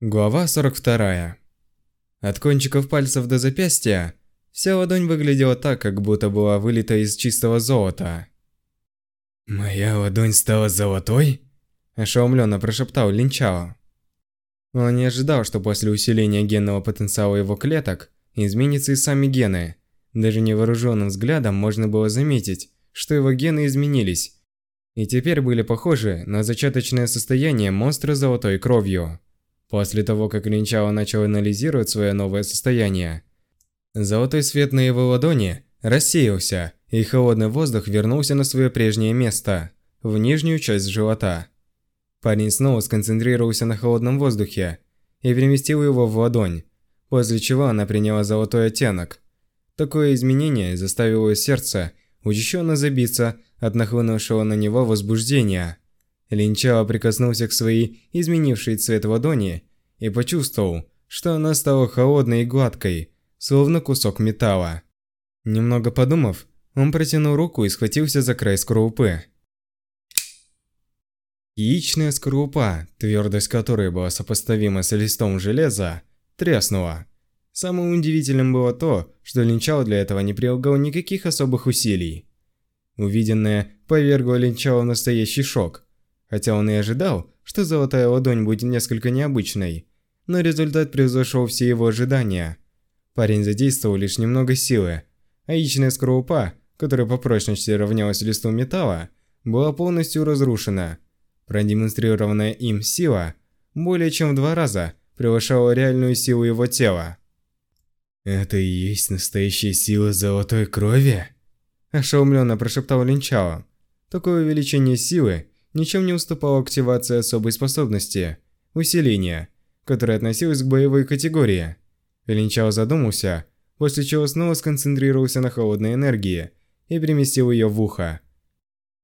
Глава 42. От кончиков пальцев до запястья вся ладонь выглядела так, как будто была вылита из чистого золота. «Моя ладонь стала золотой?» – ошеломленно прошептал Линчао. Он не ожидал, что после усиления генного потенциала его клеток изменятся и сами гены. Даже невооруженным взглядом можно было заметить, что его гены изменились, и теперь были похожи на зачаточное состояние монстра золотой кровью. После того, как Линчао начал анализировать свое новое состояние, золотой свет на его ладони рассеялся, и холодный воздух вернулся на свое прежнее место, в нижнюю часть живота. Парень снова сконцентрировался на холодном воздухе и переместил его в ладонь, после чего она приняла золотой оттенок. Такое изменение заставило сердце учащенно забиться от нахлынувшего на него возбуждения. Линчао прикоснулся к своей изменившей цвет ладони и почувствовал, что она стала холодной и гладкой, словно кусок металла. Немного подумав, он протянул руку и схватился за край скорлупы. Яичная скорлупа, твердость которой была сопоставима с листом железа, треснула. Самым удивительным было то, что Линчао для этого не прилагал никаких особых усилий. Увиденное повергло Линчао в настоящий шок – Хотя он и ожидал, что золотая ладонь будет несколько необычной, но результат превзошел все его ожидания. Парень задействовал лишь немного силы, а яичная скорлупа, которая по прочности равнялась листу металла, была полностью разрушена. Продемонстрированная им сила более чем в два раза превышала реальную силу его тела. «Это и есть настоящая сила золотой крови?» Ошеломленно прошептал Линчао. Такое увеличение силы ничем не уступала активации особой способности – усиления, которая относилась к боевой категории. Линчао задумался, после чего снова сконцентрировался на холодной энергии и переместил ее в ухо.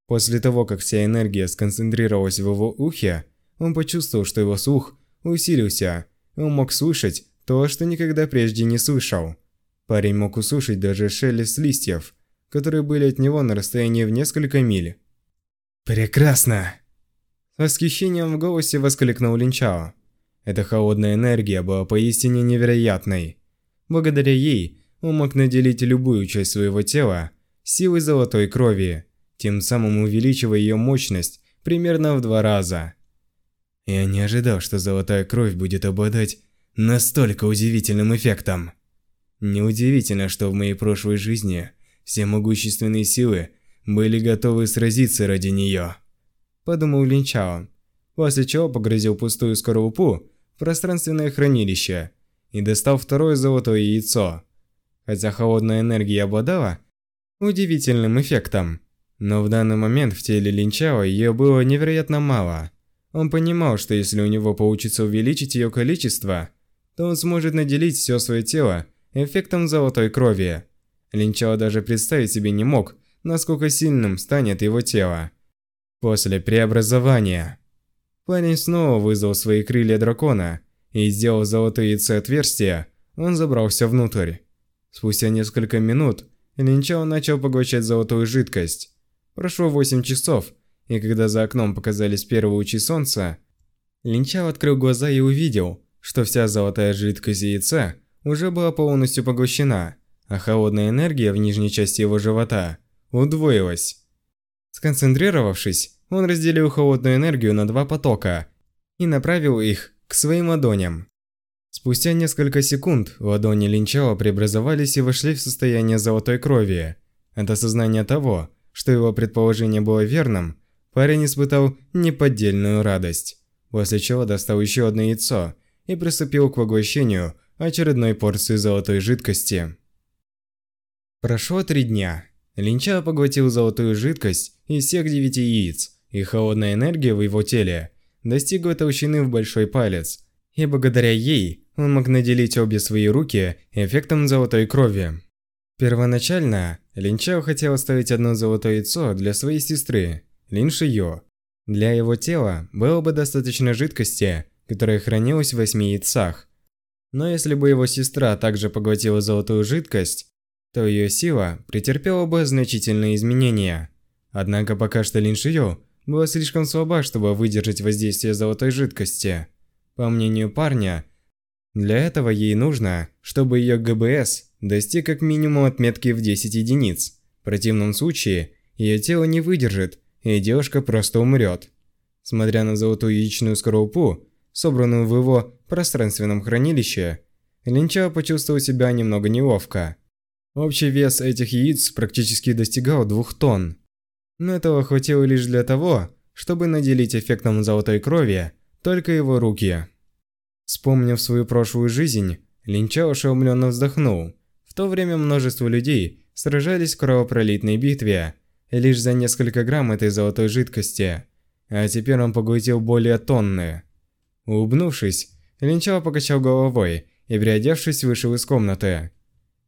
После того, как вся энергия сконцентрировалась в его ухе, он почувствовал, что его слух усилился, и он мог слышать то, что никогда прежде не слышал. Парень мог услышать даже шелест листьев, которые были от него на расстоянии в несколько миль. «Прекрасно!» С восхищением в голосе воскликнул Линчао. Эта холодная энергия была поистине невероятной. Благодаря ей он мог наделить любую часть своего тела силой золотой крови, тем самым увеличивая ее мощность примерно в два раза. Я не ожидал, что золотая кровь будет обладать настолько удивительным эффектом. Неудивительно, что в моей прошлой жизни все могущественные силы были готовы сразиться ради нее. Подумал Линчао, после чего погрузил пустую скорлупу в пространственное хранилище и достал второе золотое яйцо. Хотя холодная энергия обладала удивительным эффектом, но в данный момент в теле Линчао ее было невероятно мало. Он понимал, что если у него получится увеличить ее количество, то он сможет наделить все свое тело эффектом золотой крови. Линчао даже представить себе не мог, насколько сильным станет его тело. После преобразования. Парень снова вызвал свои крылья дракона и, сделав золотое яйцо отверстия, он забрался внутрь. Спустя несколько минут Линчао начал поглощать золотую жидкость. Прошло 8 часов, и когда за окном показались первые лучи солнца, Линчао открыл глаза и увидел, что вся золотая жидкость яйца уже была полностью поглощена, а холодная энергия в нижней части его живота удвоилась. Сконцентрировавшись, он разделил холодную энергию на два потока и направил их к своим ладоням. Спустя несколько секунд ладони Линчао преобразовались и вошли в состояние золотой крови. От осознания того, что его предположение было верным, парень испытал неподдельную радость, после чего достал еще одно яйцо и приступил к поглощению очередной порции золотой жидкости. Прошло три дня. Линча поглотил золотую жидкость из всех девяти яиц, и холодная энергия в его теле достигла толщины в большой палец, и благодаря ей он мог наделить обе свои руки эффектом золотой крови. Первоначально Линчао хотел оставить одно золотое яйцо для своей сестры, Лин Шиё. Для его тела было бы достаточно жидкости, которая хранилась в восьми яйцах. Но если бы его сестра также поглотила золотую жидкость, то ее сила претерпела бы значительные изменения. Однако пока что Лин Шиё была слишком слаба, чтобы выдержать воздействие золотой жидкости. По мнению парня, для этого ей нужно, чтобы ее ГБС достиг как минимум отметки в 10 единиц. В противном случае ее тело не выдержит, и девушка просто умрет. Смотря на золотую яичную скорлупу, собранную в его пространственном хранилище, Линчао почувствовал себя немного неловко. Общий вес этих яиц практически достигал двух тонн. Но этого хватило лишь для того, чтобы наделить эффектом золотой крови только его руки. Вспомнив свою прошлую жизнь, Линчао ошеломленно вздохнул. В то время множество людей сражались в кровопролитной битве лишь за несколько грамм этой золотой жидкости, а теперь он поглотил более тонны. Улыбнувшись, Линчао покачал головой и, переодевшись, вышел из комнаты.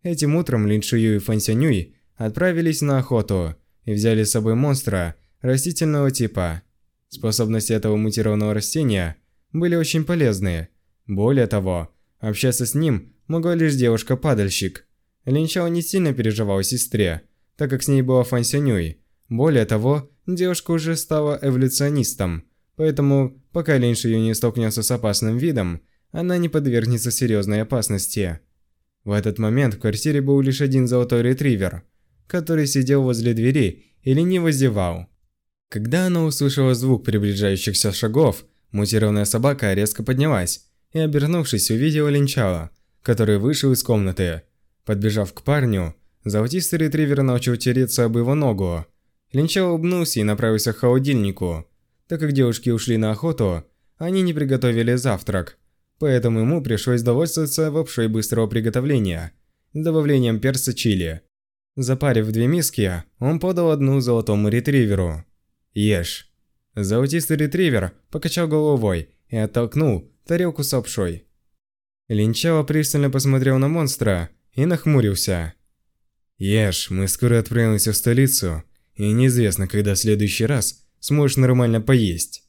Этим утром Лин Шию и Фэн Сянюй отправились на охоту и взяли с собой монстра растительного типа. Способности этого мутированного растения были очень полезны. Более того, общаться с ним могла лишь девушка-падальщик. Лин Чао не сильно переживал сестре, так как с ней была Фан Сянюй. Более того, девушка уже стала эволюционистом, поэтому пока Лин Шию не столкнется с опасным видом, она не подвергнется серьезной опасности. В этот момент в квартире был лишь один золотой ретривер, который сидел возле двери и лениво зевал. Когда она услышала звук приближающихся шагов, мутированная собака резко поднялась и, обернувшись, увидела Линчала, который вышел из комнаты. Подбежав к парню, золотистый ретривер начал тереться об его ногу. Линчал улыбнулся и направился к холодильнику. Так как девушки ушли на охоту, они не приготовили завтрак, поэтому ему пришлось довольствоваться лапшой быстрого приготовления с добавлением перца чили. Запарив две миски, он подал одну золотому ретриверу. «Ешь». Золотистый ретривер покачал головой и оттолкнул тарелку с лапшой. Линчао пристально посмотрел на монстра и нахмурился. «Ешь, мы скоро отправимся в столицу, и неизвестно, когда в следующий раз сможешь нормально поесть».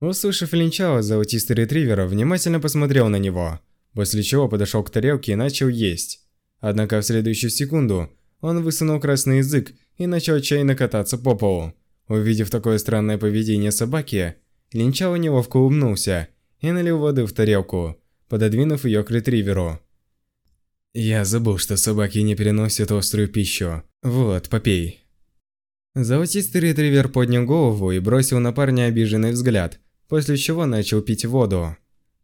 Услышав Линчао, золотистый ретривер внимательно посмотрел на него, после чего подошел к тарелке и начал есть. Однако в следующую секунду он высунул красный язык и начал отчаянно кататься по полу. Увидев такое странное поведение собаки, Линчао неловко улыбнулся и налил воды в тарелку, пододвинув ее к ретриверу. «Я забыл, что собаки не переносят острую пищу. Вот, попей». Золотистый ретривер поднял голову и бросил на парня обиженный взгляд, после чего начал пить воду.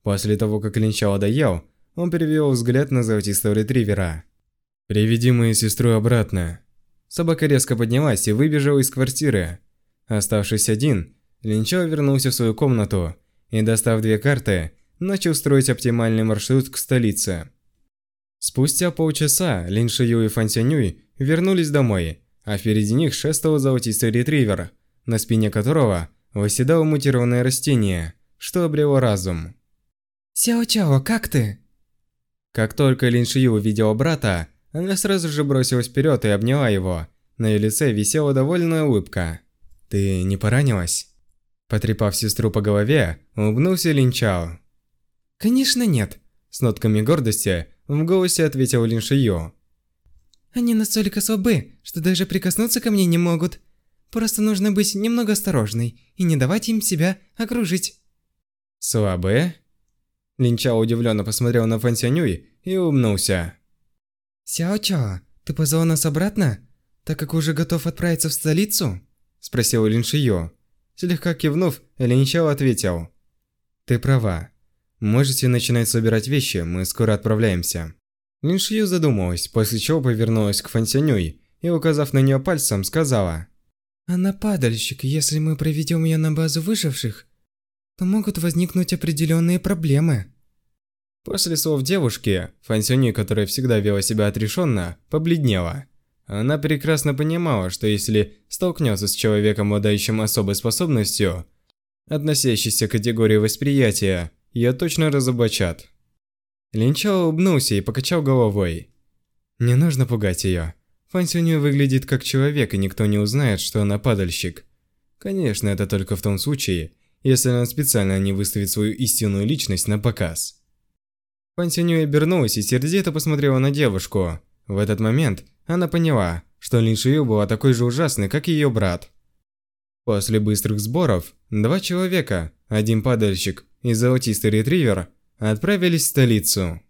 После того, как Линчао доел, он перевел взгляд на золотистого ретривера. «Приведи мою сестру обратно». Собака резко поднялась и выбежала из квартиры. Оставшись один, Линчао вернулся в свою комнату и, достав две карты, начал строить оптимальный маршрут к столице. Спустя полчаса Лин и Фан вернулись домой, а впереди них шествовал золотистый ретривер, на спине которого восседало мутированное растение, что обрело разум. «Сяо-Чао, как ты?» Как только Лин Шию увидела брата, она сразу же бросилась вперед и обняла его. На ее лице висела довольная улыбка. «Ты не поранилась?» Потрепав сестру по голове, улыбнулся Линчао. «Конечно нет», – с нотками гордости в голосе ответил Лин Шиё. «Они настолько слабы, что даже прикоснуться ко мне не могут. Просто нужно быть немного осторожной и не давать им себя окружить». «Слабые?» Линчао удивленно посмотрел на Сянюй и улыбнулся. «Сяо-Чао, ты позвал нас обратно, так как уже готов отправиться в столицу?» – спросил Лин. Слегка кивнув, Линчао ответил. «Ты права. Можете начинать собирать вещи, мы скоро отправляемся». Лин задумалась, после чего повернулась к Фансянюй и, указав на нее пальцем, сказала. «Она падальщик, если мы проведем ее на базу выживших, то могут возникнуть определенные проблемы». После слов девушки, Фансюни, которая всегда вела себя отрешенно, побледнела. Она прекрасно понимала, что если столкнется с человеком, обладающим особой способностью, относящейся к категории восприятия, ее точно разоблачат. Линчао улыбнулся и покачал головой. Не нужно пугать ее. Фан Сюню выглядит как человек, и никто не узнает, что она падальщик. Конечно, это только в том случае, если она специально не выставит свою истинную личность на показ. Фан Сюню обернулась и сердито посмотрела на девушку. В этот момент она поняла, что Лин Шию была такой же ужасной, как ее брат. После быстрых сборов, два человека, один падальщик и золотистый ретривер отправились в столицу.